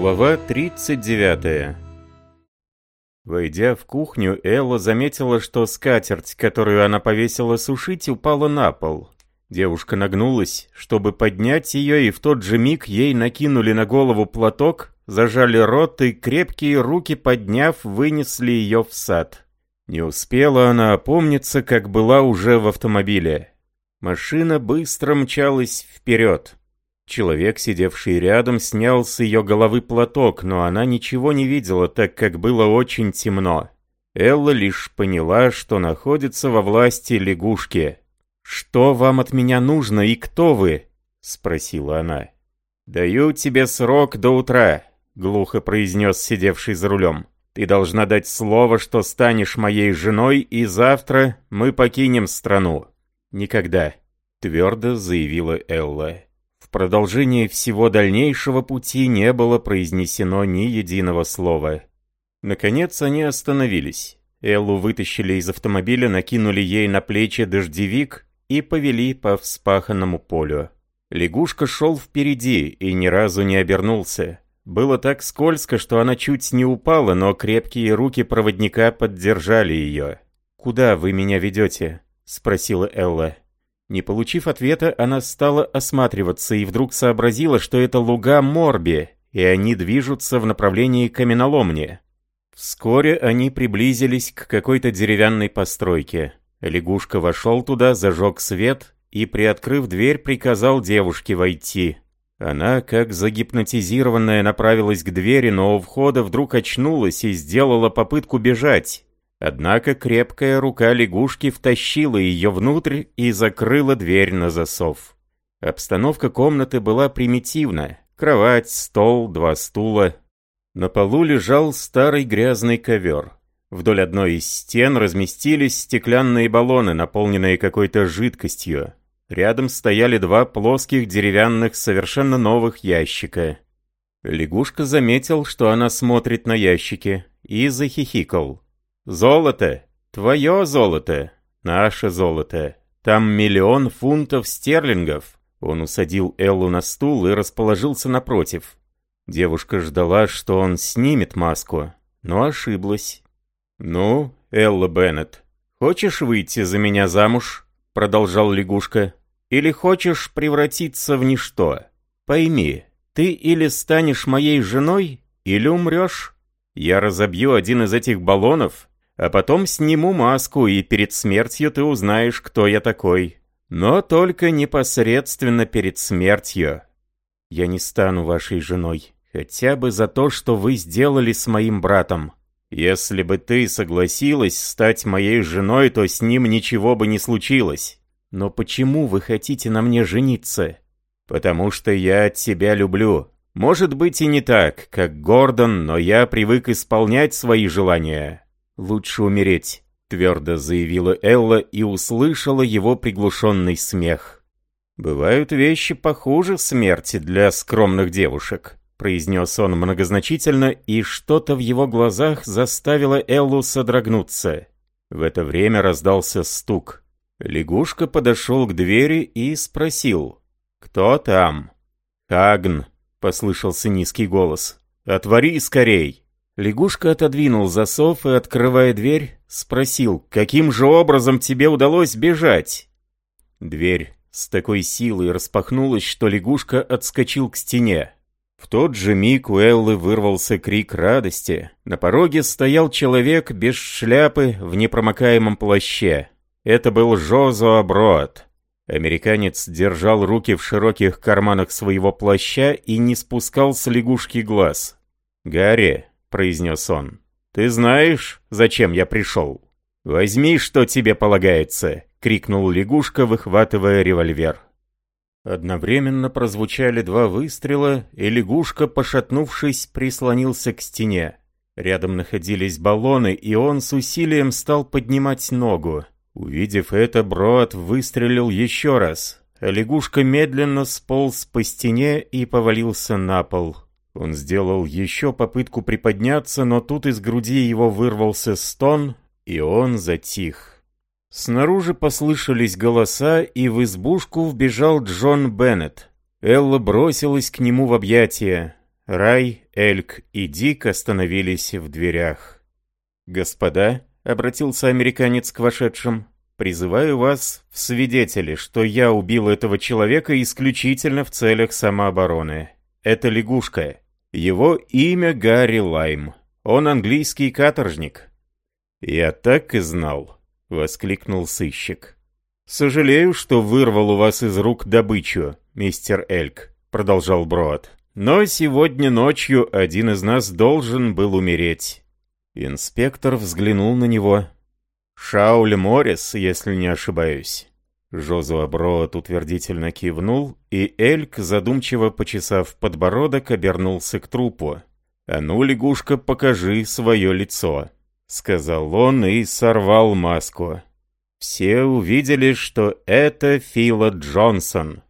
Глава 39 Войдя в кухню, Элла заметила, что скатерть, которую она повесила сушить, упала на пол. Девушка нагнулась, чтобы поднять ее, и в тот же миг ей накинули на голову платок, зажали рот и крепкие руки, подняв, вынесли ее в сад. Не успела она опомниться, как была уже в автомобиле. Машина быстро мчалась вперед. Человек, сидевший рядом, снял с ее головы платок, но она ничего не видела, так как было очень темно. Элла лишь поняла, что находится во власти лягушки. «Что вам от меня нужно и кто вы?» — спросила она. «Даю тебе срок до утра», — глухо произнес сидевший за рулем. «Ты должна дать слово, что станешь моей женой, и завтра мы покинем страну». «Никогда», — твердо заявила Элла. В продолжении всего дальнейшего пути не было произнесено ни единого слова. Наконец они остановились. Эллу вытащили из автомобиля, накинули ей на плечи дождевик и повели по вспаханному полю. Лягушка шел впереди и ни разу не обернулся. Было так скользко, что она чуть не упала, но крепкие руки проводника поддержали ее. «Куда вы меня ведете?» — спросила Элла. Не получив ответа, она стала осматриваться и вдруг сообразила, что это луга Морби, и они движутся в направлении каменоломни. Вскоре они приблизились к какой-то деревянной постройке. Лягушка вошел туда, зажег свет и, приоткрыв дверь, приказал девушке войти. Она, как загипнотизированная, направилась к двери, но у входа вдруг очнулась и сделала попытку бежать. Однако крепкая рука лягушки втащила ее внутрь и закрыла дверь на засов. Обстановка комнаты была примитивна. Кровать, стол, два стула. На полу лежал старый грязный ковер. Вдоль одной из стен разместились стеклянные баллоны, наполненные какой-то жидкостью. Рядом стояли два плоских деревянных, совершенно новых ящика. Лягушка заметил, что она смотрит на ящики, и захихикал. Золото. Твое золото. Наше золото. Там миллион фунтов стерлингов. Он усадил Эллу на стул и расположился напротив. Девушка ждала, что он снимет маску, но ошиблась. «Ну, Элла Беннет, хочешь выйти за меня замуж?» Продолжал лягушка. «Или хочешь превратиться в ничто? Пойми, ты или станешь моей женой, или умрешь. Я разобью один из этих баллонов, а потом сниму маску, и перед смертью ты узнаешь, кто я такой. Но только непосредственно перед смертью. Я не стану вашей женой, хотя бы за то, что вы сделали с моим братом. Если бы ты согласилась стать моей женой, то с ним ничего бы не случилось. Но почему вы хотите на мне жениться? Потому что я тебя люблю. Может быть и не так, как Гордон, но я привык исполнять свои желания. «Лучше умереть», — твердо заявила Элла и услышала его приглушенный смех. «Бывают вещи похуже смерти для скромных девушек», — произнес он многозначительно, и что-то в его глазах заставило Эллу содрогнуться. В это время раздался стук. Лягушка подошел к двери и спросил. «Кто там?» «Хагн», — послышался низкий голос. «Отвори скорей!» Лягушка отодвинул засов и, открывая дверь, спросил, «Каким же образом тебе удалось бежать?» Дверь с такой силой распахнулась, что лягушка отскочил к стене. В тот же миг у Эллы вырвался крик радости. На пороге стоял человек без шляпы в непромокаемом плаще. Это был Жозо Броад. Американец держал руки в широких карманах своего плаща и не спускал с лягушки глаз. «Гарри, — произнес он. «Ты знаешь, зачем я пришел?» «Возьми, что тебе полагается!» — крикнул лягушка, выхватывая револьвер. Одновременно прозвучали два выстрела, и лягушка, пошатнувшись, прислонился к стене. Рядом находились баллоны, и он с усилием стал поднимать ногу. Увидев это, Броад выстрелил еще раз, а лягушка медленно сполз по стене и повалился на пол. Он сделал еще попытку приподняться, но тут из груди его вырвался стон, и он затих. Снаружи послышались голоса, и в избушку вбежал Джон Беннет. Элла бросилась к нему в объятия. Рай, Эльк и Дик остановились в дверях. «Господа», — обратился американец к вошедшим, — «призываю вас в свидетели, что я убил этого человека исключительно в целях самообороны. Это лягушка. Его имя Гарри Лайм. Он английский каторжник». «Я так и знал», — воскликнул сыщик. «Сожалею, что вырвал у вас из рук добычу, мистер Эльк», — продолжал Броад. Но сегодня ночью один из нас должен был умереть. Инспектор взглянул на него. Шауль Моррис, если не ошибаюсь. Жозуа Броот утвердительно кивнул, и Эльк, задумчиво почесав подбородок, обернулся к трупу. «А ну, лягушка, покажи свое лицо», — сказал он и сорвал маску. Все увидели, что это Фила Джонсон.